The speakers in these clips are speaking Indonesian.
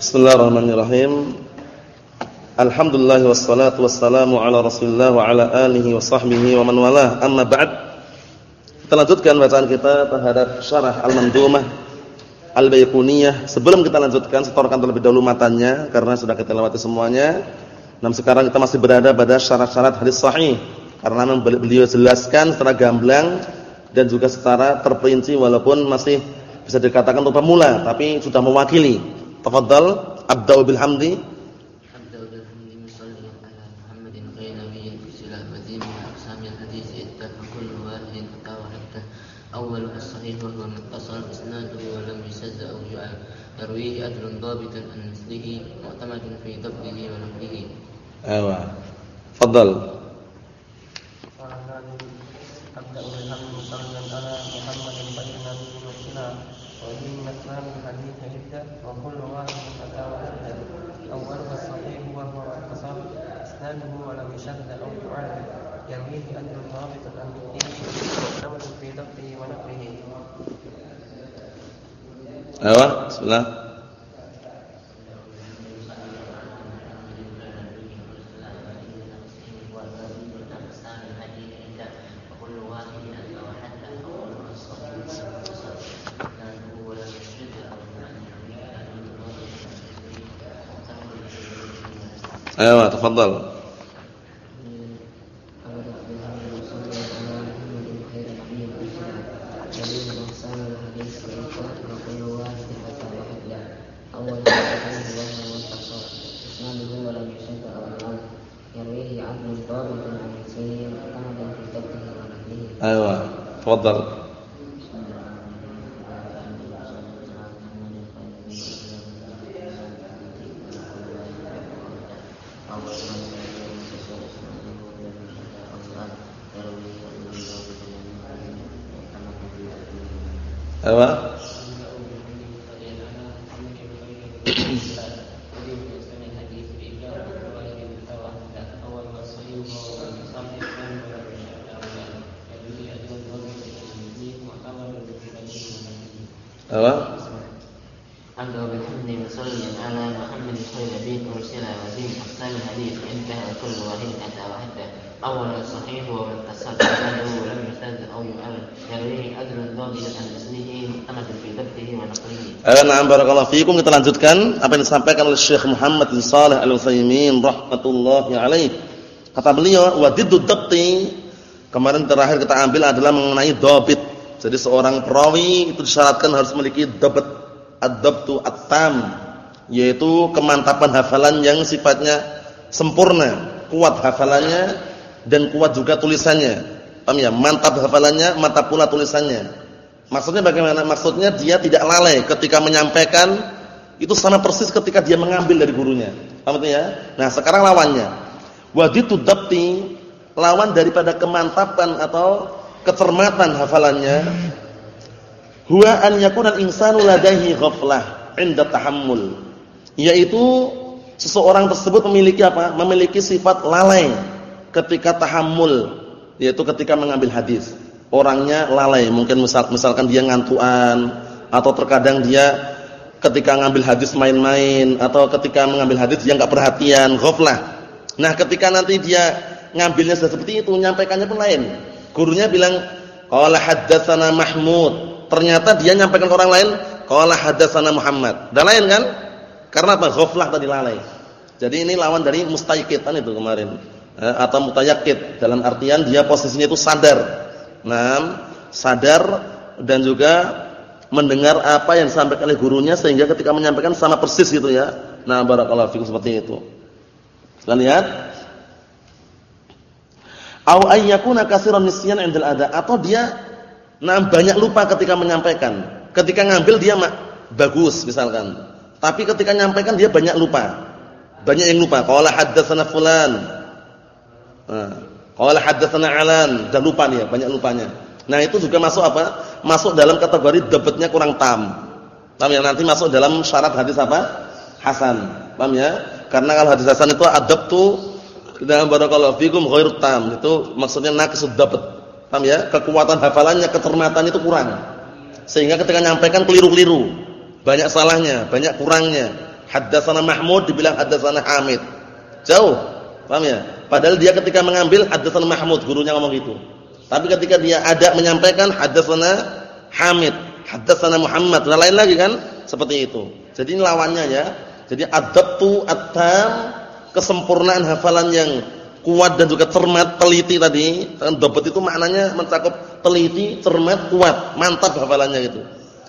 Bismillahirrahmanirrahim. Alhamdulillah wassalatu wassalamu ala Rasulillah wa ala alihi wa sahbihi wa man walah. Amma ba'd. Kita lanjutkan bacaan kita terhadap syarah Al-Mandumah Al-Baiquniyah. Sebelum kita lanjutkan, setorkan terlebih dahulu matanya karena sudah kita lewati semuanya. Namun sekarang kita masih berada pada syarat-syarat hadis sahih karena beliau jelaskan secara gamblang dan juga secara terperinci walaupun masih bisa dikatakan untuk pemula tapi sudah mewakili Tafadhal abda'u bil hamdi. Abda'u bil hamdi musalliyan ala Muhammadin ghayri nabiyyin fisilah wa dhin min aqsamil hadits ittafa kullu wahidin fatawa hatta awwal as-sahih wa huwa muttasal isnaduhu wa lam yusazza aw yu'al yarwihi adlun dhabitun an mislihi mu'tamadun fi dhabtihi wa naqlihi. Aywa. Tafadhal. أبدأ بالحمد مصليا على محمد خير نبي مرسلا وفي أسباب الحديث عدة وكل يرويه أجر ضابط عن مثله معتمد في ضبطه ونقله. أيوة بسم الله. أيوه تفضل. أيوه تفضل. Fiikum kita lanjutkan apa yang disampaikan oleh Syekh Muhammad bin Shalih Al-Utsaimin rahmatullahi alaih kata beliau wa diddu dhabti kemarin terakhir kita ambil adalah mengenai dhabit jadi seorang perawi itu disyaratkan harus memiliki dhabt ad-dhabtu at-tam yaitu kemantapan hafalan yang sifatnya sempurna kuat hafalannya dan kuat juga tulisannya. Paham ya? Mantap hafalannya, mantap pula tulisannya. Maksudnya bagaimana? Maksudnya dia tidak lalai ketika menyampaikan itu sama persis ketika dia mengambil dari gurunya. Paham ya? Nah, sekarang lawannya. Waditu dabti lawan daripada kemantapan atau kecermatan hafalannya huwa an yakuna insanu ladaihi ghaflah 'inda tahammul. Yaitu seseorang tersebut memiliki apa? Memiliki sifat lalai ketika tahammul yaitu ketika mengambil hadis. Orangnya lalai, mungkin misal, misalkan dia ngantuan atau terkadang dia ketika ngambil hadis main-main atau ketika mengambil hadis dia enggak perhatian, ghaflah. Nah, ketika nanti dia ngambilnya sudah seperti itu, nyampaikannya pun lain. Gurunya bilang, "Qala haddatsana Mahmud." Ternyata dia nyampaikan ke orang lain, "Qala haddatsana Muhammad." Dan lain kan? Karena apa? Ghaflah tadi lalai. Jadi ini lawan dari mustaiqitan itu kemarin. Eh, atau mutayakid dalam artian dia posisinya itu sadar. Nah, sadar dan juga mendengar apa yang disampaikan oleh gurunya sehingga ketika menyampaikan sama persis gitu ya. Nah, barakallahu fikum seperti itu. Kita lihat. Au ayyakuna katsiran nisyan 'indal ada atau dia nah banyak lupa ketika menyampaikan. Ketika ngambil dia bagus misalkan. Tapi ketika menyampaikan dia banyak lupa. Banyak yang lupa. Qala haddatsana fulan Nah, qala haddatsana Alan, dan lupa nih ya, banyak lupanya. Nah, itu juga masuk apa? Masuk dalam kategori debetnya kurang tam. Paham ya? Nanti masuk dalam syarat hadis apa? Hasan. Paham ya? Karena kalau hadis hasan itu adabtu dalam barakallahu fikum ghairu tam. Itu maksudnya naqsud dabt. Paham ya? Kekuatan hafalannya, kecermatan itu kurang. Sehingga ketika nyampaikan keliru-keliru. Banyak salahnya, banyak kurangnya. Haddatsana Mahmud dibilang haddatsana Hamid. Jauh. Paham ya? Padahal dia ketika mengambil haddatsana Mahmud, gurunya ngomong gitu. Tapi ketika dia ada menyampaikan haddatsana Hamid, haddatsana Muhammad, dan lain lagi kan? Seperti itu. Jadi ini lawannya ya. Jadi adabtu at-tam kesempurnaan hafalan yang kuat dan juga cermat, teliti tadi. Kan dobet itu maknanya mencakup teliti, cermat, kuat, mantap hafalannya gitu.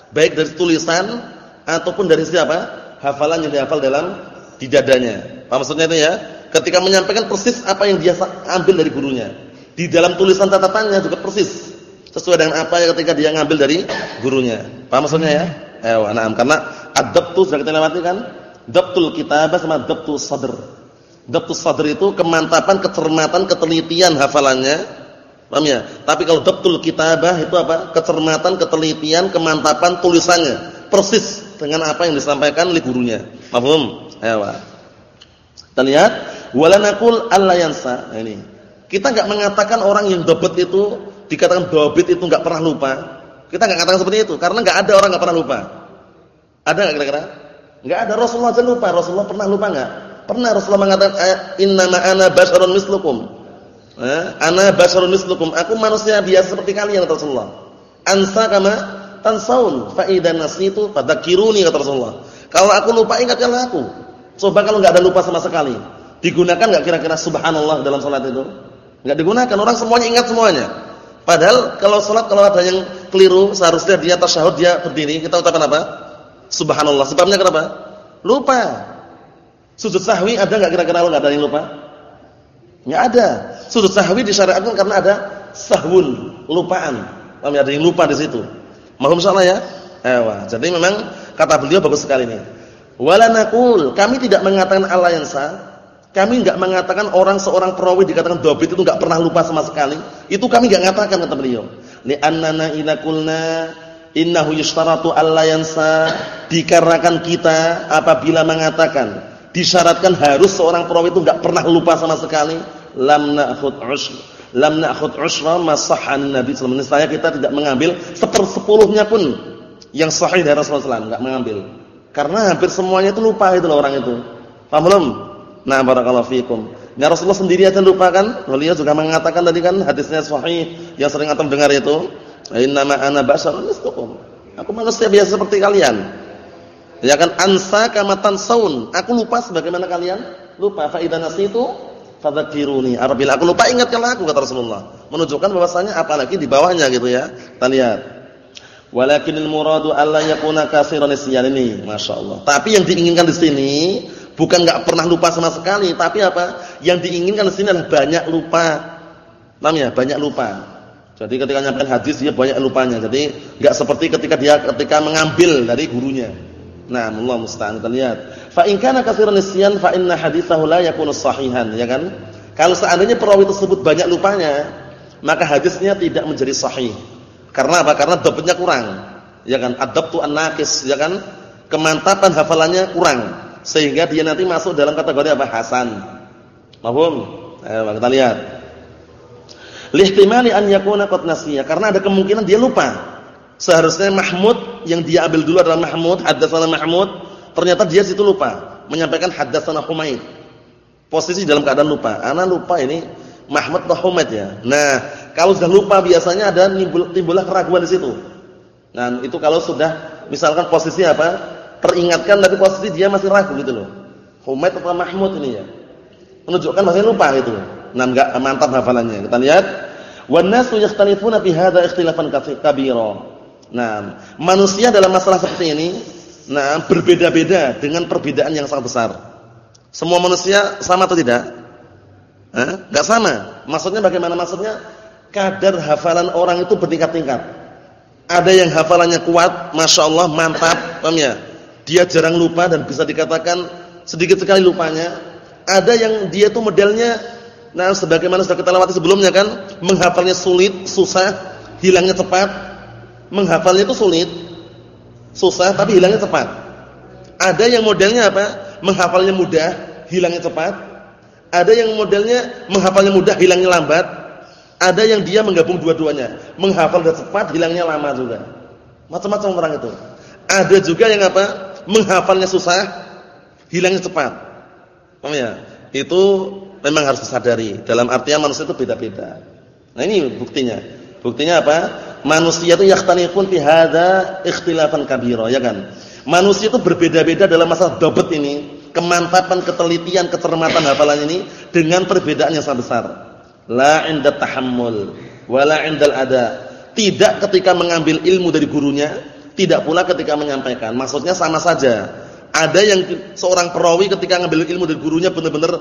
Baik dari tulisan ataupun dari siapa? Hafalan yang dihafal dalam di dadanya. Maksudnya itu ya? Ketika menyampaikan persis apa yang dia ambil dari gurunya. Di dalam tulisan catatannya juga persis sesuai dengan apa yang ketika dia ngambil dari gurunya. Paham maksudnya ya? Eh, na'am karena adabtu sudah kita lewati kan? Dabtul kitabah sama dabtul sadr. Dabtul sadr itu kemantapan, kecermatan, ketelitian hafalannya. Paham ya? Tapi kalau dabtul kitabah itu apa? Kecermatan, ketelitian, kemantapan tulisannya. Persis dengan apa yang disampaikan oleh gurunya. Paham? Ayo. Kita lihat wala naqul alla yansa. Nah, ini. Kita enggak mengatakan orang yang dobet itu dikatakan dobit itu enggak pernah lupa. Kita enggak katakan seperti itu karena enggak ada orang enggak pernah lupa. Ada enggak kira-kira? Enggak ada Rasulullah aja lupa. Rasulullah pernah lupa enggak? Pernah Rasulullah mengatakan eh, innama ana basyarun mislukum. Eh, ana basyarun mislukum. Aku manusia biasa seperti kalian kata Rasulullah. Ansa kama tansaun fa idzan nasitu fadzakiruni kata Rasulullah. Kalau aku lupa ingatkanlah aku. Coba kalau enggak ada lupa sama sekali. Digunakan enggak kira-kira subhanallah dalam salat itu? Enggak digunakan. Orang semuanya ingat semuanya. Padahal kalau salat kalau ada yang keliru seharusnya dia tasyahud dia berdiri, kita ucapkan apa? Subhanallah. Sebabnya kenapa? Lupa. Sujud sahwi ada enggak kira-kira enggak ada yang lupa? Enggak ada. Sujud sahwi disyariatkan karena ada sahwun, lupaan. Paham ya? Ada yang lupa di situ. Mohon salah ya? Ewa. Jadi memang kata beliau bagus sekali ini. Wala naqul, kami tidak mengatakan Allah yang sah. Kami enggak mengatakan orang seorang perawi dikatakan dobit itu enggak pernah lupa sama sekali. Itu kami enggak mengatakan kata beliau. Li annana idza qulna innahu yushtaratu alla yansa dikarenakan kita apabila mengatakan disyaratkan harus seorang perawi itu enggak pernah lupa sama sekali lam na'khud usr lam na'khud usra ma sahhan nabi sallallahu alaihi kita tidak mengambil sepersepuluhnya pun yang sahih dari Rasulullah enggak mengambil karena hampir semuanya itu lupa itu orang itu. Paham belum? Nah, barakallahu fiikum. Ya Rasulullah sendiri aja lupa kan? Beliau juga mengatakan tadi kan hadisnya sahih yang sering antum dengar itu, "Innama ana basyarun mislukum." Aku manusia biasa seperti kalian. Ya kan ansa kama tansaun. Aku lupa sebagaimana kalian lupa. Fa idza nasitu fadzakiruni. Apabila aku lupa ingatkanlah aku kata Rasulullah. Menunjukkan bahwasanya apalagi di bawahnya gitu ya. Kita lihat. Walakinil muradu alla yakuna katsiran isyan ini, masyaallah. Tapi yang diinginkan di sini bukan enggak pernah lupa sama sekali, tapi apa? Yang diinginkan di sini adalah banyak lupa. Paham ya? Banyak lupa. Jadi ketika nyampein hadis dia banyak lupanya. Jadi enggak seperti ketika dia ketika mengambil dari gurunya. Nah, Allah musta'an kita lihat. Fa in kana katsiran isyan fa inna haditsahu la yakunu sahihan, ya kan? Kalau seandainya perawi tersebut banyak lupanya, maka hadisnya tidak menjadi sahih. Karena apa? Karena dapatnya kurang. Ya kan? Adabtu an-naqis, ya kan? Kemantapan hafalannya kurang sehingga dia nanti masuk dalam kategori apa? Hasan. Paham? Ayo kita lihat. Lihtimali an yakuna qad nasiya, karena ada kemungkinan dia lupa. Seharusnya Mahmud yang dia ambil dulu adalah Mahmud, haddatsana Mahmud, ternyata dia situ lupa menyampaikan haddatsana Humaid. Posisi dalam keadaan lupa. Ana lupa ini Mahmud atau Humaid ya. Nah, kalau sudah lupa biasanya ada timbul, timbullah keraguan di situ. Nah, itu kalau sudah misalkan posisi apa? Peringatkan tapi posisi dia masih ragu gitu loh. Humaid atau Mahmud ini ya. Menunjukkan masih lupa gitu. Nah, enggak mantap hafalannya. Kita lihat. Wan nasu yakhtalifuna fi hadza ikhtilafan kabira. Nah, manusia dalam masalah seperti ini nah berbeda-beda dengan perbedaan yang sangat besar. Semua manusia sama atau tidak? Eh, enggak sama. Maksudnya bagaimana maksudnya? Kadar hafalan orang itu bertingkat-tingkat. Ada yang hafalannya kuat, Masya Allah, mantap, paham ya? Dia jarang lupa dan bisa dikatakan sedikit sekali lupanya. Ada yang dia itu modelnya nah sebagaimana sudah kita lewati sebelumnya kan, menghafalnya sulit, susah, hilangnya cepat. Menghafalnya itu sulit, susah tapi hilangnya cepat. Ada yang modelnya apa? Menghafalnya mudah, hilangnya cepat. Ada yang modelnya menghafalnya mudah, hilangnya lambat. Ada yang dia menggabung dua-duanya, menghafal dan cepat, hilangnya lama juga. Macam-macam orang itu. Ada juga yang apa? Menghafalnya susah, hilangnya cepat. Paham ya? Itu memang harus disadari. Dalam artian manusia itu beda-beda. Nah ini buktinya. Buktinya apa? Manusia itu yakhtalifun fi hadza ikhtilafan kabira, ya kan? Manusia itu berbeda-beda dalam masalah dobet ini, kemantapan, ketelitian, kecermatan hafalan ini dengan perbedaan yang sangat besar. La 'inda tahammul wala 'indal ada. Tidak ketika mengambil ilmu dari gurunya, tidak pula ketika menyampaikan. Maksudnya sama saja. Ada yang seorang perawi ketika mengambil ilmu dari gurunya benar-benar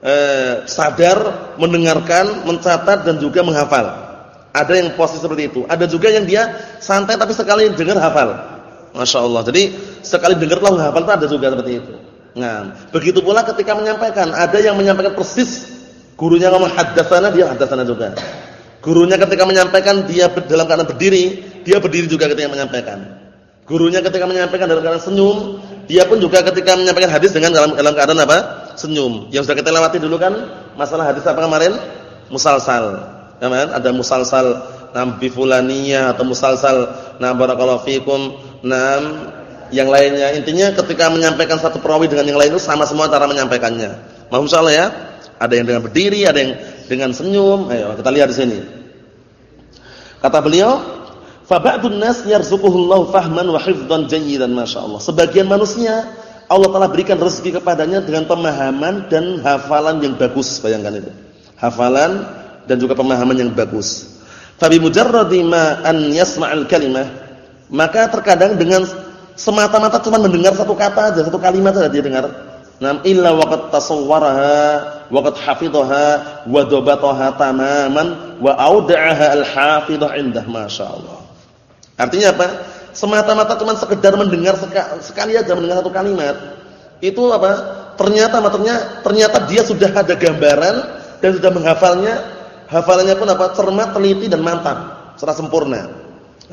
eh, sadar, mendengarkan, mencatat dan juga menghafal. Ada yang posisi seperti itu. Ada juga yang dia santai tapi sekali dengar hafal. Masya Allah. Jadi sekali dengar langsung hafal itu ada juga seperti itu. Nah, begitu pula ketika menyampaikan, ada yang menyampaikan persis gurunya ngomong haddatsana dia haddatsana juga. Gurunya ketika menyampaikan dia dalam keadaan berdiri, dia berdiri juga ketika menyampaikan. Gurunya ketika menyampaikan dalam keadaan senyum, dia pun juga ketika menyampaikan hadis dengan dalam dalam keadaan apa? Senyum. Yang sudah kita lewati dulu kan masalah hadis apa kemarin? Musalsal. Ya kan? Ada musalsal nam bifulaniyah atau musalsal nam barakallahu fikum nam yang lainnya. Intinya ketika menyampaikan satu perawi dengan yang lain itu sama semua cara menyampaikannya. Mohon insyaallah ya. Ada yang dengan berdiri, ada yang dengan senyum. Ayo kita lihat di sini. Kata beliau, "Fa ba'dun nas yarzuquhullahu fahman wa hifdhan jayyidan masyaallah." Sebagian manusia Allah Taala berikan rezeki kepadanya dengan pemahaman dan hafalan yang bagus, bayangkan itu. Hafalan dan juga pemahaman yang bagus. Fa bi mujarradi ma an yasma'al kalimah, maka terkadang dengan semata-mata cuma mendengar satu kata aja, satu kalimat saja dia dengar Nam illa waqad tasawwaraha waqad hafidhaha wa dabataha tamaman wa auda'aha al-hafidhah indah masyaallah. Artinya apa? Semata-mata cuma sekedar mendengar sekali aja mendengar satu kalimat. Itu apa? Ternyata maksudnya ternyata dia sudah ada gambaran dan sudah menghafalnya. Hafalannya pun apa? cermat, teliti dan mantap, secara sempurna.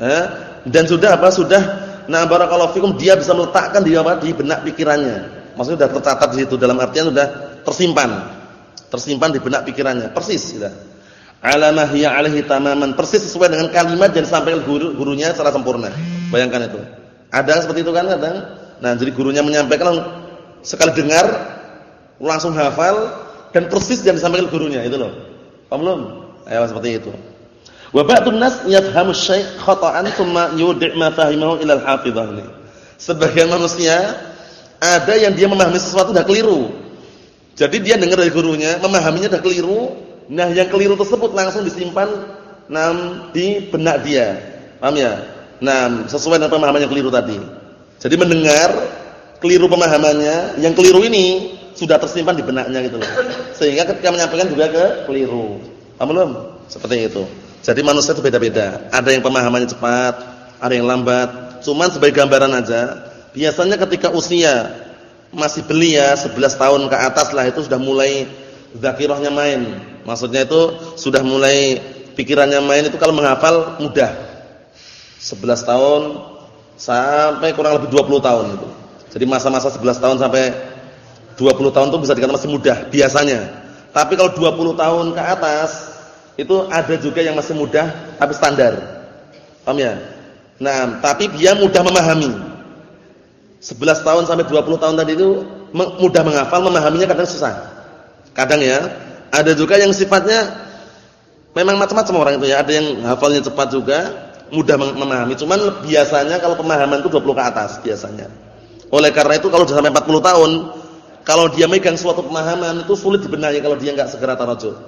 Eh? Dan sudah apa? Sudah nah barakallahu fikum dia bisa meletakkan di apa? di benak pikirannya Maksudnya sudah tercatat di situ dalam artian sudah tersimpan. Tersimpan di benak pikirannya, persis sudah. Alamah hiya alaihi tamaman, persis sesuai dengan kalimat yang disampaikan guru, gurunya secara sempurna. Bayangkan itu. Ada seperti itu kan kadang. Nah, jadi gurunya menyampaikan sekali dengar langsung hafal dan persis yang disampaikan gurunya itu loh. Paham belum? Ayo seperti itu. Wa ba'dun nas yafhamu syai' khata'an thumma yudi' ma fahimahu ila al-hafizah. Sebagian manusia ada yang dia memahami sesuatu sudah keliru. Jadi dia dengar dari gurunya, memahaminya sudah keliru. Nah, yang keliru tersebut langsung disimpan nam di benak dia. Paham ya? Nah, sesuai dengan pemahaman yang keliru tadi. Jadi mendengar keliru pemahamannya, yang keliru ini sudah tersimpan di benaknya gitu loh. Sehingga ketika menyampaikan juga ke keliru. Paham belum? Seperti itu. Jadi manusia itu beda-beda. Ada yang pemahamannya cepat, ada yang lambat. Cuman sebagai gambaran aja, Biasanya ketika usia masih belia 11 tahun ke atas lah itu sudah mulai zakirahnya main. Maksudnya itu sudah mulai pikirannya main itu kalau menghafal mudah. 11 tahun sampai kurang lebih 20 tahun itu. Jadi masa-masa 11 tahun sampai 20 tahun itu bisa dikatakan masih mudah biasanya. Tapi kalau 20 tahun ke atas itu ada juga yang masih mudah tapi standar. Paham ya? Nah, tapi dia mudah memahami. 11 tahun sampai 20 tahun tadi itu mudah menghafal, memahaminya kadang susah. Kadang ya, ada juga yang sifatnya memang macam-macam orang itu ya. Ada yang hafalnya cepat juga, mudah memahami. Cuman biasanya kalau pemahaman itu 20 ke atas biasanya. Oleh karena itu kalau sudah sampai 40 tahun, kalau dia megang suatu pemahaman itu sulit dibenahi kalau dia enggak segera tarajuk.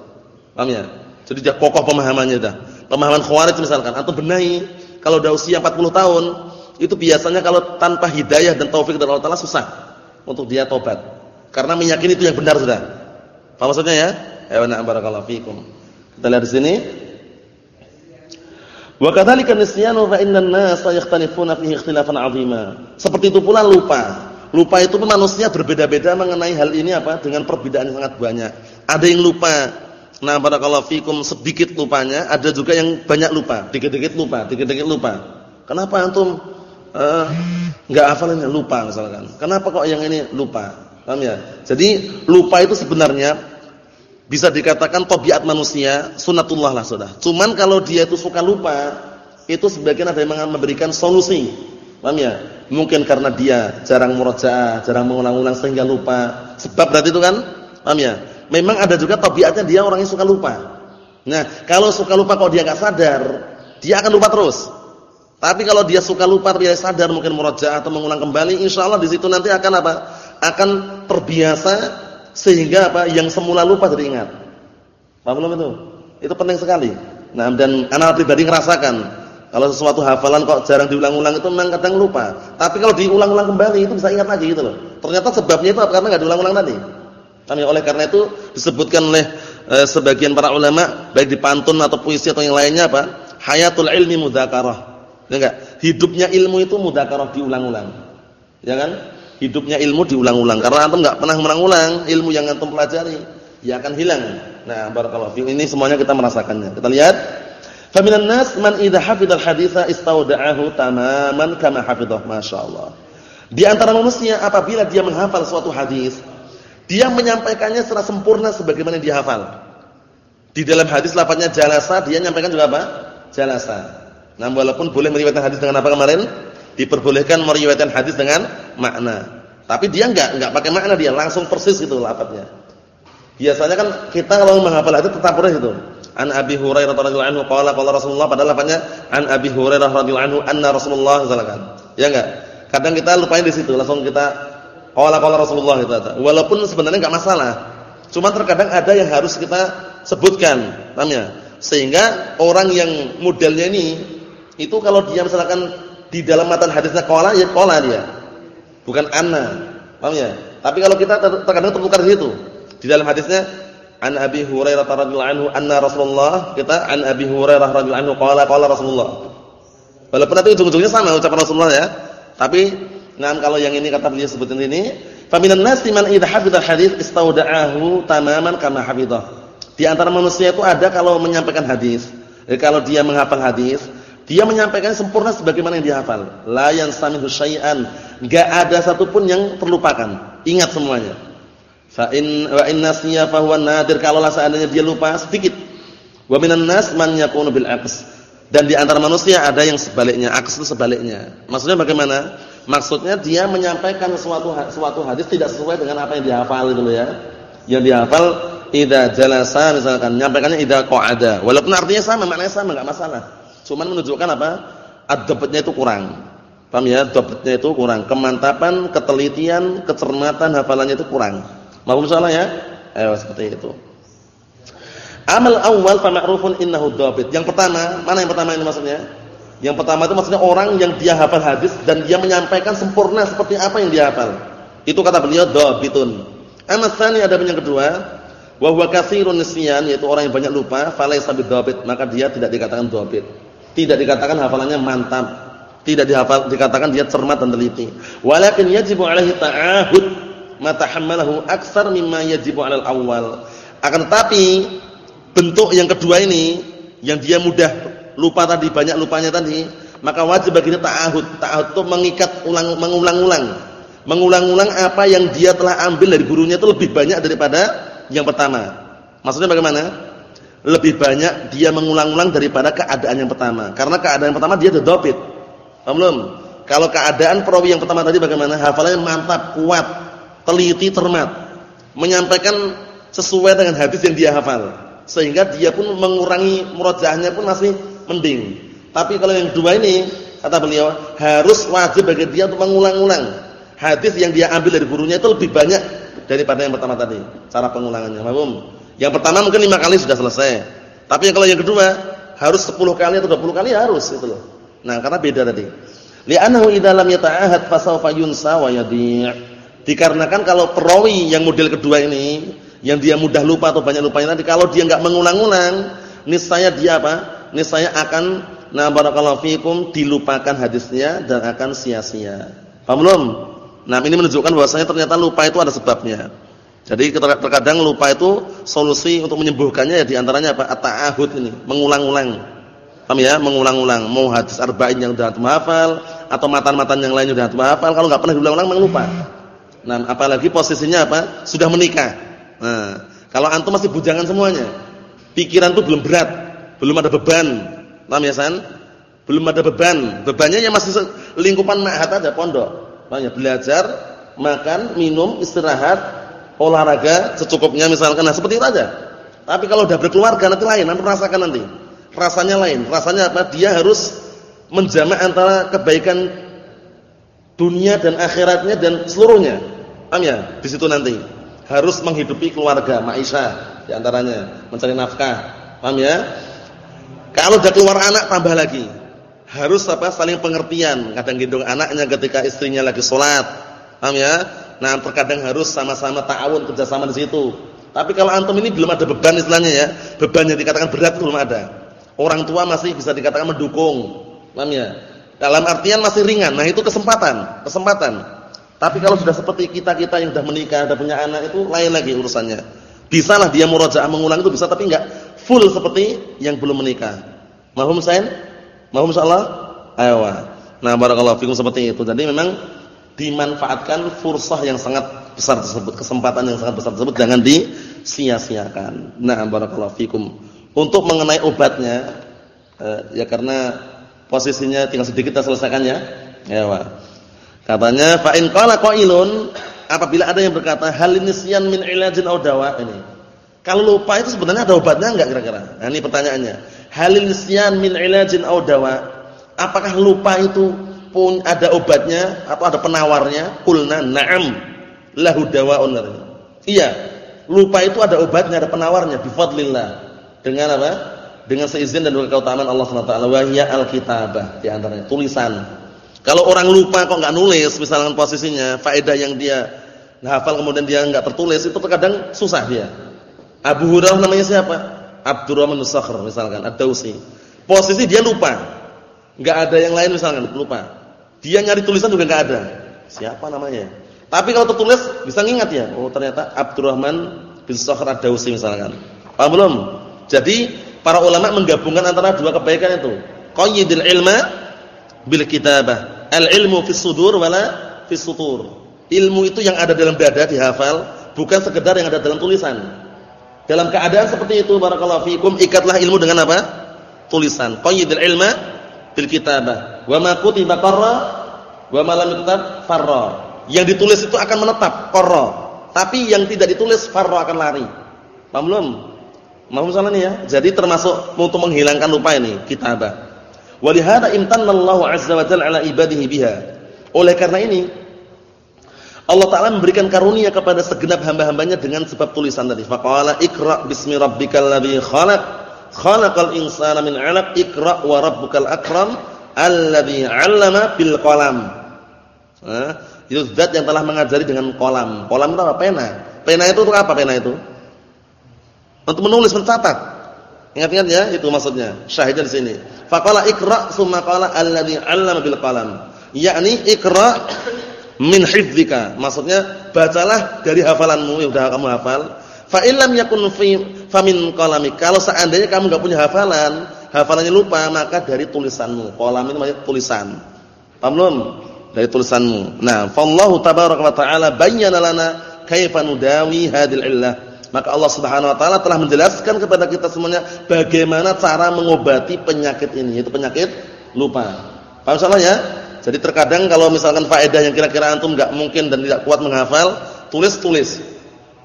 Paham ya? Jadi dia kokoh pemahamannya dah. Pemahaman khawarij misalkan atau benahi kalau udah usia 40 tahun, itu biasanya kalau tanpa hidayah dan taufik dari Allah Taala susah untuk dia tobat. Karena meyakini itu yang benar sudah. Apa maksudnya ya? Ayo na barakallahu fikum. Kita lihat di sini. Wa kadzalika nisyanu fa innan nasa yakhtalifuna fihi ikhtilafan 'azima. Seperti itu pula lupa. Lupa itu manusia berbeda-beda mengenai hal ini apa? Dengan perbedaan yang sangat banyak. Ada yang lupa. Nah, barakallahu fikum sedikit lupanya, ada juga yang banyak lupa, dikit-dikit lupa, dikit-dikit lupa. Kenapa antum enggak uh, hafalannya lupa misalkan. Kenapa kok yang ini lupa? Paham ya? Jadi lupa itu sebenarnya bisa dikatakan tabiat manusia, sunatullah lah sudah. Cuman kalau dia itu suka lupa, itu sebagian ada yang memberikan solusi. Paham ya? Mungkin karena dia jarang murajaah, jarang mengulang-ulang sehingga lupa. Sebab berarti itu kan? Paham ya? Memang ada juga tabiatnya dia orang yang suka lupa. Nah, kalau suka lupa kalau dia enggak sadar, dia akan lupa terus. Tapi kalau dia suka lupa tapi dia sadar mungkin murajaah atau mengulang kembali, insyaallah di situ nanti akan apa? Akan terbiasa sehingga apa? Yang semula lupa jadi ingat. Paham belum itu? Itu penting sekali. Nah, dan anak pribadi ngerasakan kalau sesuatu hafalan kok jarang diulang-ulang itu memang kadang lupa. Tapi kalau diulang-ulang kembali itu bisa ingat lagi gitu loh. Ternyata sebabnya itu karena enggak diulang-ulang tadi. Kami oleh karena itu disebutkan oleh e, sebagian para ulama baik di pantun atau puisi atau yang lainnya apa? Hayatul ilmi mudzakarah Ya enggak? Hidupnya ilmu itu mudzakarah diulang-ulang. Ya kan? Hidupnya ilmu diulang-ulang karena antum enggak pernah mengulang ilmu yang antum pelajari, ya akan hilang. Nah, barakallahu fi ini semuanya kita merasakannya. Kita lihat Faminan nas man idza hafidhal haditsa istauda'ahu tamaman kama hafidhah masyaallah. Di antara manusia apabila dia menghafal suatu hadis, dia menyampaikannya secara sempurna sebagaimana dia hafal. Di dalam hadis lafaznya jalasa, dia menyampaikan juga apa? Jalasa. Nah, walaupun boleh meriwayatkan hadis dengan apa kemarin? Diperbolehkan meriwayatkan hadis dengan makna. Tapi dia enggak enggak pakai makna dia, langsung persis gitu lafadznya. Biasanya kan kita kalau menghafal hadis tetap persis itu. An Abi Hurairah radhiyallahu anhu qala qala Rasulullah padahal lafadznya an Abi Hurairah radhiyallahu anhu anna Rasulullah sallallahu Ya enggak? Kadang kita lupain di situ, langsung kita qala qala Rasulullah gitu. Walaupun sebenarnya enggak masalah. Cuma terkadang ada yang harus kita sebutkan, namanya. Sehingga orang yang modelnya ini itu kalau dia misalkan di dalam matan hadisnya qala ya qala dia. Bukan anna. Paham ya? Tapi kalau kita terkadang tertukar di situ. Di dalam hadisnya an Abi Hurairah radhiyallahu anhu anna Rasulullah kita an Abi Hurairah radhiyallahu anhu qala qala Rasulullah. Walaupun nanti ujung-ujungnya sama ucapan Rasulullah ya. Tapi nah kalau yang ini kata beliau sebutin ini, faminan nasi man idza hafidhal hadis istauda'ahu tamaman kama hafidhah. Di antara manusia itu ada kalau menyampaikan hadis. Kalau dia menghafal hadis, dia menyampaikan sempurna sebagaimana yang dihafal. La yansamihu syai'an. Enggak ada satupun yang terlupakan. Ingat semuanya. Fa in wa in nasiya fa huwa nadir. Kalau seandainya dia lupa sedikit. Wa minan nas man yakunu bil aqs. Dan di antara manusia ada yang sebaliknya. Aqs itu sebaliknya. Maksudnya bagaimana? Maksudnya dia menyampaikan suatu suatu hadis tidak sesuai dengan apa yang dihafal itu loh ya. Yang dihafal idza jalasa misalkan menyampaikannya idza qa'ada. Walaupun artinya sama, maknanya sama enggak masalah. Cuman menunjukkan apa? ad itu kurang. Paham ya? Dapatnya itu kurang. Kemantapan, ketelitian, kecermatan hafalannya itu kurang. Mahum salah ya? Eh seperti itu. Amal awal fa ma'rufun innahu dhabit. Yang pertama, mana yang pertama ini maksudnya? Yang pertama itu maksudnya orang yang dia hafal hadis dan dia menyampaikan sempurna seperti apa yang dia hafal. Itu kata beliau dhabitun. Amal tsani ada yang kedua, wa huwa katsirun nisyan yaitu orang yang banyak lupa, falaysa bidhabit, maka dia tidak dikatakan dhabit. Tidak dikatakan hafalannya mantap. Tidak dihafal dikatakan dia cermat dan teliti. Walakin yajibu alaihi ta'ahud ma tahammalahu aktsar mimma yajibu 'alal awal. Akan tetapi bentuk yang kedua ini yang dia mudah lupa tadi banyak lupanya tadi, maka wajib bagi dia ta'ahud. Ta'ahud itu mengikat ulang mengulang-ulang. Mengulang-ulang apa yang dia telah ambil dari gurunya itu lebih banyak daripada yang pertama. Maksudnya bagaimana? Lebih banyak dia mengulang-ulang daripada keadaan yang pertama. Karena keadaan yang pertama dia sudah dopit. belum? Kalau keadaan perawi yang pertama tadi bagaimana? Hafalannya mantap, kuat, teliti, cermat. Menyampaikan sesuai dengan hadis yang dia hafal. Sehingga dia pun mengurangi murajaahnya pun masih mending. Tapi kalau yang dua ini, kata beliau, harus wajib bagi dia untuk mengulang-ulang. Hadis yang dia ambil dari gurunya itu lebih banyak daripada yang pertama tadi. Cara pengulangannya. Paham? Yang pertama mungkin lima kali sudah selesai. Tapi kalau yang kedua harus sepuluh kali atau dua puluh kali harus itu loh. Nah, karena beda tadi. Li'annahu idza lam yata'ahad fasawfa yunsa wa. Dikarenakan kalau perawi yang model kedua ini yang dia mudah lupa atau banyak lupanya nanti kalau dia enggak mengulang-ulang, niscaya dia apa? Niscaya akan na barakallahu fikum dilupakan hadisnya dan akan sia-sia. Paham belum? Nah, ini menunjukkan bahwasanya ternyata lupa itu ada sebabnya. Jadi terkadang lupa itu solusi untuk menyembuhkannya ya di antaranya apa? At-ta'ahud ini, mengulang-ulang. Paham ya? Mengulang-ulang. Mau hadis arba'in yang sudah hafal atau matan-matan yang lain sudah hafal, kalau enggak pernah diulang-ulang memang lupa. Nah, apalagi posisinya apa? Sudah menikah. Nah, kalau antum masih bujangan semuanya. Pikiran tuh belum berat, belum ada beban. Paham ya, San? Belum ada beban. Bebannya yang masih lingkupan ma'had aja pondok. Makanya belajar, makan, minum, istirahat, olahraga secukupnya misalkan. Nah, seperti itu aja. Tapi kalau udah berkeluarga nanti lain, nanti merasakan nanti. Rasanya lain. Rasanya apa? Dia harus menjamak antara kebaikan dunia dan akhiratnya dan seluruhnya. Paham ya? Di situ nanti harus menghidupi keluarga, maisha di antaranya, mencari nafkah. Paham ya? Kalau udah keluar anak tambah lagi. Harus apa? Saling pengertian. Kadang gendong anaknya ketika istrinya lagi sholat. Paham ya? Nah, terkadang harus sama-sama ta'awun kerjasama di situ. Tapi kalau antum ini belum ada beban istilahnya ya. Beban yang dikatakan berat belum ada. Orang tua masih bisa dikatakan mendukung. Paham ya? Dalam artian masih ringan. Nah, itu kesempatan, kesempatan. Tapi kalau sudah seperti kita-kita yang sudah menikah, sudah punya anak itu lain lagi urusannya. Bisalah dia murojaah mengulang itu bisa tapi enggak full seperti yang belum menikah. Mahum Sain? Mahum insyaallah? Ayo. Nah, barakallahu fikum seperti itu. Jadi memang dimanfaatkan fursah yang sangat besar tersebut, kesempatan yang sangat besar tersebut jangan disia-siakan. Nah, barakallahu fikum. Untuk mengenai obatnya eh, ya karena posisinya tinggal sedikit kita selesaikan ya. Ya, Pak. Katanya fa in qala qailun apabila ada yang berkata hal nisyan min ilajin aw dawa ini. Kalau lupa itu sebenarnya ada obatnya enggak kira-kira? Nah, ini pertanyaannya. Hal nisyan min ilajin aw dawa. Apakah lupa itu pun ada obatnya atau ada penawarnya? Qulna na'am. Lahu dawa'un. Iya. Lupa itu ada obatnya, ada penawarnya bi fadlillah. Dengan apa? dengan seizin dan keutamaan Allah Subhanahu wa taala alkitabah di antaranya tulisan. Kalau orang lupa kok enggak nulis misalkan posisinya faedah yang dia hafal kemudian dia enggak tertulis itu terkadang susah dia. Abu Hurairah namanya siapa? Abdurrahman Sakhr misalkan Ad-Dausi. Posisi dia lupa. Enggak ada yang lain misalkan lupa. Dia nyari tulisan juga enggak ada. Siapa namanya? Tapi kalau tertulis bisa ngingat ya. Oh ternyata Abdurrahman bin Sakhr Ad-Dausi misalkan. Paham belum? Jadi Para ulama menggabungkan antara dua kebaikan itu. Qayyidil ilma bil kitabah. Al ilmu fis sudur wala fis sutur. Ilmu itu yang ada dalam dada dihafal, bukan sekedar yang ada dalam tulisan. Dalam keadaan seperti itu barakallahu fikum ikatlah ilmu dengan apa? Tulisan. Qayyidil ilma bil kitabah. Wa ma kutiba qarra wa ma lam yuktab farra. Yang ditulis itu akan menetap qarra. Tapi yang tidak ditulis farra akan lari. Paham belum? Mahum salah nih ya. Jadi termasuk untuk menghilangkan lupa ini kitabah. Walihada imtannallahu azza wa jalla ala ibadihi biha. Oleh karena ini Allah taala memberikan karunia kepada segenap hamba-hambanya dengan sebab tulisan tadi. Faqala iqra bismi rabbikal ladzi khalaq khalaqal insana min 'alaq iqra wa rabbukal akram alladzi 'allama bil qalam. Nah, itu zat yang telah mengajari dengan kolam. Kolam itu apa? Pena. Pena itu untuk apa pena itu? Untuk menulis mencatat. Ingat-ingat ya, itu maksudnya. Syahidnya di sini. Faqala iqra tsumma qala alladhi 'allama bil qalam. Yakni iqra min hifdzika. Maksudnya bacalah dari hafalanmu yang sudah kamu hafal. Fa illam yakun fi famin qalamik. Kalau seandainya kamu enggak punya hafalan, hafalannya lupa, maka dari tulisanmu. Qalam itu maksudnya tulisan. Paham? Dari tulisanmu. Nah, fallahu tabaraka wa ta'ala bayyana lana kaifa nudawi hadhil illah. Maka Allah Subhanahu wa taala telah menjelaskan kepada kita semuanya bagaimana cara mengobati penyakit ini, yaitu penyakit lupa. Paham salah ya? Jadi terkadang kalau misalkan faedah yang kira-kira antum enggak mungkin dan tidak kuat menghafal, tulis-tulis.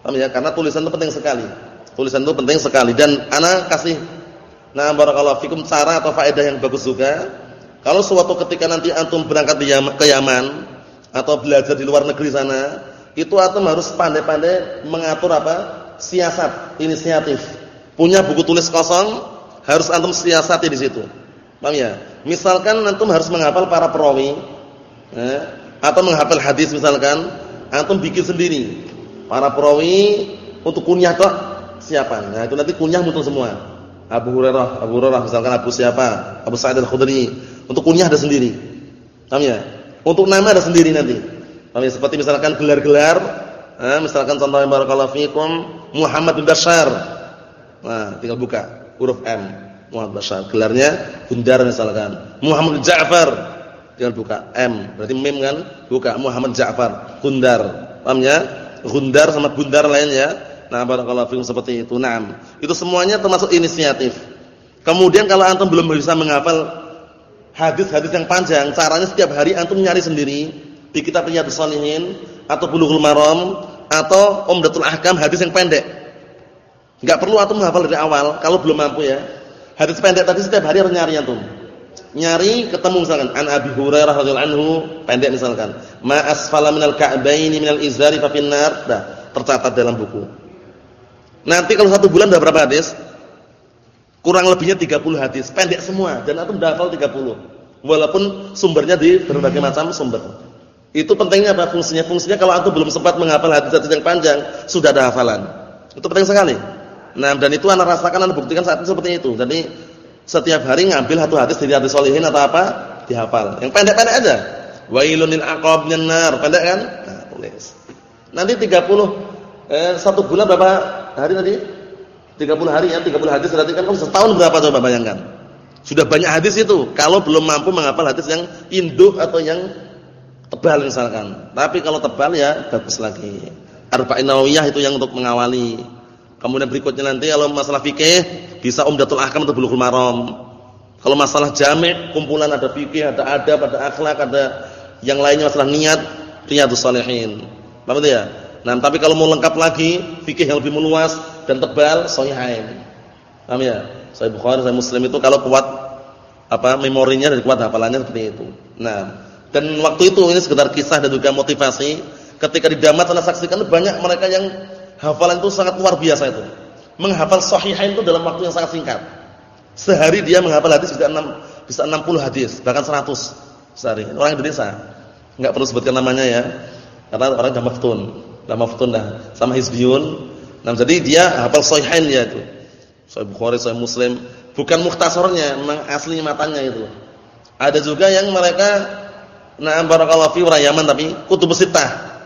Paham ya? Karena tulisan itu penting sekali. Tulisan itu penting sekali dan ana kasih nah barakallahu fikum cara atau faedah yang bagus juga. Kalau suatu ketika nanti antum berangkat ke Yaman atau belajar di luar negeri sana, itu antum harus pandai-pandai mengatur apa? siasat, inisiatif. Punya buku tulis kosong, harus antum siasati di situ. Paham ya? Misalkan antum harus menghafal para perawi, ya, atau menghafal hadis misalkan, antum bikin sendiri. Para perawi untuk kunyah kok siapa? Nah, itu nanti kunyah muncul semua. Abu Hurairah, Abu Hurairah misalkan Abu siapa? Abu Sa'id Al-Khudri. Untuk kunyah ada sendiri. Paham ya? Untuk nama ada sendiri nanti. Paham ya? Seperti misalkan gelar-gelar Eh, misalkan contohnya barakallahu fikum Muhammad bin Bashar. Nah, tinggal buka huruf M. Muhammad Bashar. Gelarnya Gundar misalkan. Muhammad Ja'far. Tinggal buka M. Berarti mim kan? Buka Muhammad Ja'far. Gundar. Paham ya? Gundar sama Gundar lainnya. Nah, barakallahu fikum seperti itu. Naam. Itu semuanya termasuk inisiatif. Kemudian kalau antum belum bisa menghafal hadis-hadis yang panjang, caranya setiap hari antum nyari sendiri di kitab Riyadhus Shalihin atau Bulughul Maram atau Umdatul Ahkam hadis yang pendek. Enggak perlu antum menghafal dari awal kalau belum mampu ya. Hadis pendek tadi setiap hari harus nyari antum. Nyari ketemu misalkan an Abi Hurairah radhiyallahu anhu pendek misalkan. Ma asfala minal ka'baini minal izari fa finnar. Dah, tercatat dalam buku. Nanti kalau satu bulan udah berapa hadis? Kurang lebihnya 30 hadis, pendek semua dan antum hafal 30. Walaupun sumbernya di berbagai macam sumber. Itu pentingnya apa fungsinya? Fungsinya kalau antum belum sempat menghafal hadis-hadis yang panjang, sudah ada hafalan. Itu penting sekali. Nah, dan itu anak rasakan, anak buktikan saat ini seperti itu. Jadi setiap hari ngambil satu hadis dari hadis solihin atau apa, dihafal. Yang pendek-pendek aja. Wailun lil aqab nar, pendek kan? Nah, tulis. Nanti 30 eh satu bulan berapa hari tadi? 30 hari ya, 30 hadis berarti kan kamu setahun berapa coba bayangkan. Sudah banyak hadis itu kalau belum mampu menghafal hadis yang induk atau yang tebal misalkan. Tapi kalau tebal ya bagus lagi. Arba'in Nawawiyah itu yang untuk mengawali. Kemudian berikutnya nanti kalau masalah fikih bisa Umdatul Ahkam atau Bulughul Maram. Kalau masalah jami' kumpulan ada fikih, ada adab, ada akhlak, ada yang lainnya masalah niat, Riyadhus Shalihin. Paham ya? Nah, tapi kalau mau lengkap lagi, fikih yang lebih meluas dan tebal, sahihain. Paham ya? Sahih Bukhari, Sahih Muslim itu kalau kuat apa memorinya dan kuat hafalannya seperti itu. Nah, dan waktu itu ini sekedar kisah dan juga motivasi. Ketika di Damat saya saksikan banyak mereka yang hafalan itu sangat luar biasa itu. Menghafal sahihain itu dalam waktu yang sangat singkat. Sehari dia menghafal hadis bisa 6 bisa 60 hadis, bahkan 100 sehari. Orang Indonesia. Enggak perlu sebutkan namanya ya. Karena orang maftun. Sudah maftun dah sama hizbiyun. Nah, jadi dia hafal sahihain ya itu. Sahih Bukhari, Sahih Muslim, bukan mukhtasarnya, memang asli matanya itu. Ada juga yang mereka na'am barakallahu fi Yaman tapi kutubus sittah.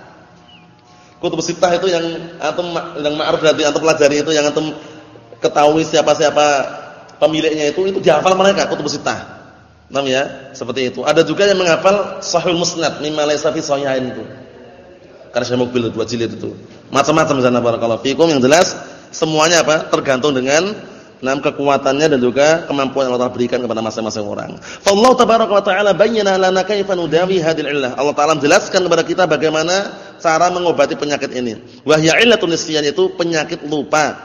Kutubus sittah itu yang antum yang ma'ruf berarti antum pelajari itu yang antum ketahui siapa-siapa pemiliknya itu itu dihafal mereka kutubus sittah. Paham ya? Seperti itu. Ada juga yang menghafal Sahih Musnad mimma laysa fi sahihain itu. Karena mobil dua jilid itu. Macam-macam sana barakallahu fikum yang jelas semuanya apa? Tergantung dengan enam kekuatannya dan juga kemampuan yang Allah berikan kepada masing-masing orang. Allah tabaraka wa taala bayyana lana kaifa nudawi hadil illah. Allah taala menjelaskan kepada kita bagaimana cara mengobati penyakit ini. Wa hiya illatun nisyan itu penyakit lupa.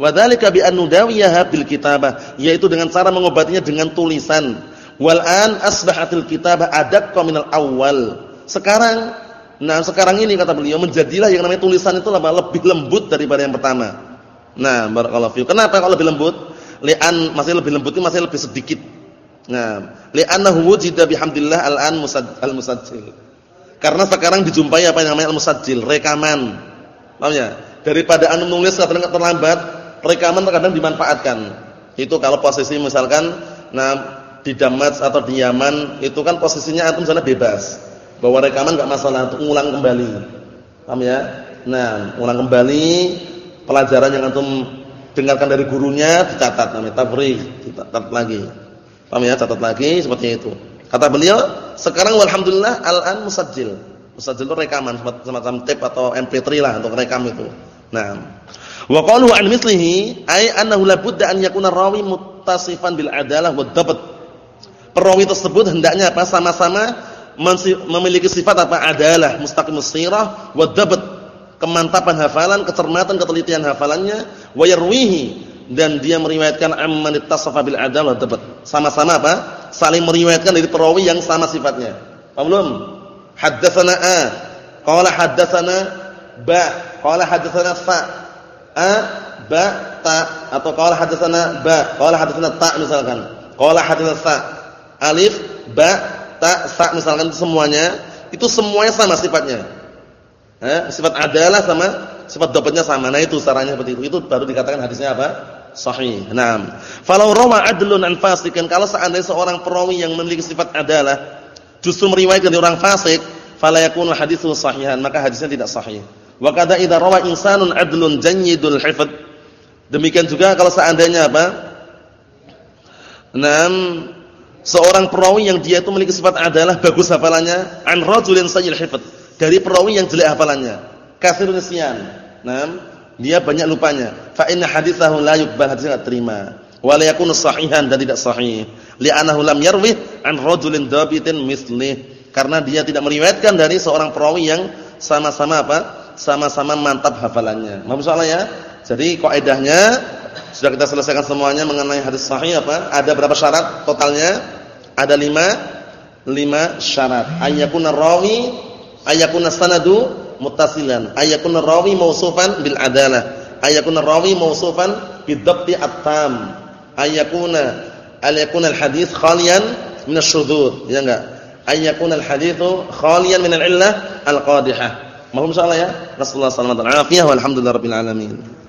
Wa dzalika bi an nudawiyaha bil kitabah, yaitu dengan cara mengobatinya dengan tulisan. Wal an asbahatil kitabah adaqqa minal awal. Sekarang nah sekarang ini kata beliau menjadilah yang namanya tulisan itu lebih lembut daripada yang pertama. Nah, barakallahu fiik. Kenapa kalau lebih lembut? Li'an masih lebih lembut masih lebih sedikit. Nah, li'annahu wujida bihamdillah al-an al-musajjil. Karena sekarang dijumpai apa yang namanya al-musajjil, rekaman. Paham ya? Daripada anu nulis kadang terlambat, rekaman terkadang dimanfaatkan. Itu kalau posisi misalkan nah di Damas atau di Yaman itu kan posisinya antum sana bebas. Bahwa rekaman enggak masalah untuk ngulang kembali. Paham ya? Nah, ngulang kembali pelajaran yang antum dengarkan dari gurunya dicatat namanya tafrigh, dicatat lagi. Paham ya? Catat lagi seperti itu. Kata beliau, sekarang alhamdulillah al-an musajjil. Musajjil itu rekaman semacam tape atau MP3 lah untuk rekam itu. Nah, wa qalu an mislihi ay annahu la budda an yakuna rawi muttasifan bil adalah wa dhabt perawi tersebut hendaknya apa sama-sama memiliki sifat apa? Adalah mustaqimus sirah wa dabat. Kemantapan hafalan kecermatan ketelitian hafalannya wa yarwihi. Dan dia meriwayatkan amman ittasafa bil adalah dabat. Sama-sama apa? Saling meriwayatkan dari perawi yang sama sifatnya. Paham belum? Haddatsana a. Qala haddatsana ba. Qala haddatsana fa. A ba ta. Atau qala haddatsana ba. Qala haddatsana ta misalkan. Qala haddatsana sa alif, ba, ta, sa misalkan itu semuanya, itu semuanya sama sifatnya. Eh, sifat adalah sama sifat dapatnya sama. Nah itu caranya seperti itu. Itu baru dikatakan hadisnya apa? Sahih. Naam. Falau rawa adlun an fasikan kalau seandainya seorang perawi yang memiliki sifat adalah justru meriwayatkan dari orang fasik, fala yakunu haditsu sahihan, maka hadisnya tidak sahih. Wa kadza idza rawa insanun adlun jayyidul hifdz. Demikian juga kalau seandainya apa? Naam seorang perawi yang dia itu memiliki sifat adalah bagus hafalannya an rajulin sayyil hifdz dari perawi yang jelek hafalannya katsirun nisyan nah dia banyak lupanya fa inna haditsahu la yuqbal hadisnya terima wa la yakunu sahihan dan tidak sahih Li'annahu lam yarwih an rajulin dabitin mislih. Karena dia tidak meriwayatkan dari seorang perawi yang sama-sama apa? Sama-sama mantap hafalannya. Mohon soalnya ya. Jadi kaidahnya sudah kita selesaikan semuanya mengenai hadis sahih apa? Ada berapa syarat totalnya? Ada lima, lima syarat. Ayyakuna rawi, ayyakuna sanadu muttasilan, ayyakuna rawi mausufan bil adalah, ayyakuna rawi mausufan bidabti at-tam, ayyakuna ayyakuna al-hadis khalian min asy-syudzur, ya enggak? Ayyakuna al-haditsu khalian min al-illah al-qadihah. Mohon insyaallah ya. Rasulullah sallallahu alaihi wasallam. Afiyah alamin.